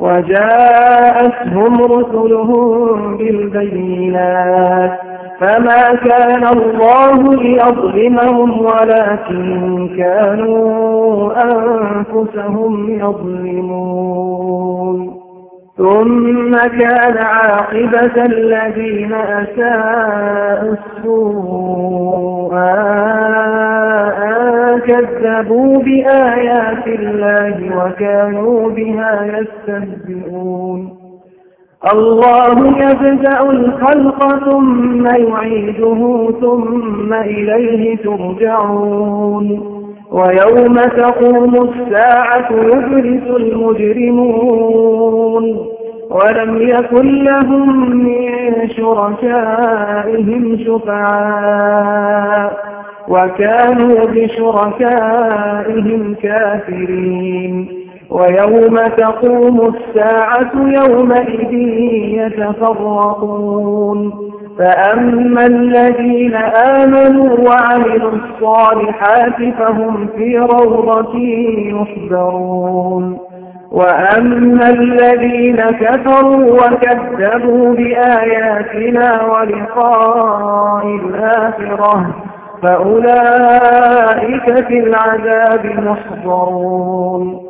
وجاءتهم رسلهم بالبينات فما كان الله ليظلمهم ولكن كانوا أنفسهم يظلمون ثم كان عاقبة الذين أساءوا السوء كذبوا بآيات الله وكانوا بها يستهزئون. الله يبدأ الخلق ثم يعيده ثم إليه ترجعون. ويوم تقوم الساعة يبرز المجرمون. ولم يكن لهم من شركائهم شفعاء. وكانوا بشركائهم كافرين. ويوم تقوم الساعة يومئذ يتفرقون. فأما الذين آمنوا وعملوا الصالحات فهم في روضة يحذرون. وأما الذين كفروا وكذبوا بآياتنا ولقاء الآخرة فأولئك في العذاب محضرون.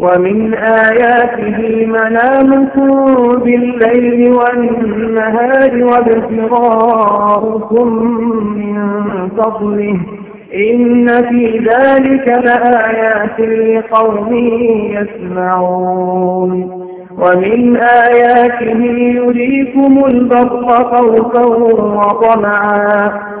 ومن آياته منامكم بالليل والنهار وابتغاؤكم من فضله. إن في ذلك لآيات لقوم يسمعون. ومن آياته يريكم البر خوفا وطمعا.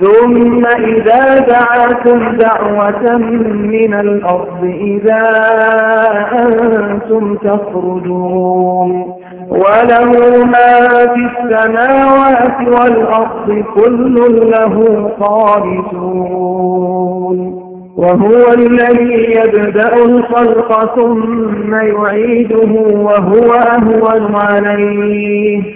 ثم إذا دعاكم دعوة من الأرض إذا أنتم تخرجون. وله ما في السماوات والأرض كل له قابتون وهو الذي يبدأ الخلق ثم يعيده وهو أهون عليه.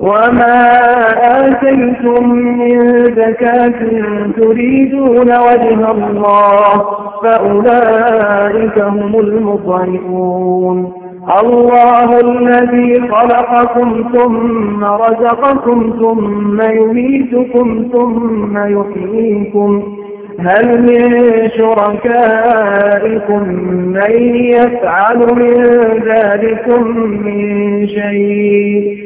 وما آتيتم من زكاة تريدون وجه الله فأولئك هم المضيئون الله الذي خلقكم ثم رزقكم ثم يميتكم ثم يحييكم هل من شركائكم من يفعل من ذلكم من شيء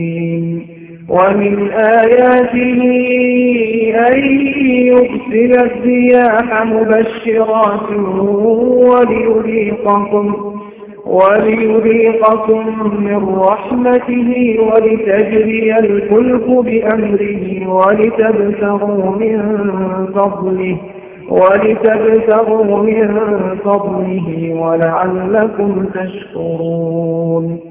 ومن آياته أن يرسل الرياح مبشرات وليذيقكم وليذيقكم من رحمته ولتجري الفلك بأمره ولتبتغوا من فضله ولتبتغوا من فضله ولعلكم تشكرون.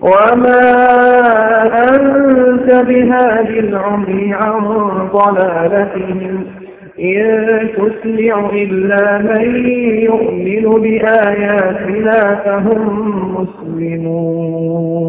وما أنت بهذه العمي عن ضلالتهم إن تسمع إلا من يؤمن بآياتنا فهم مسلمون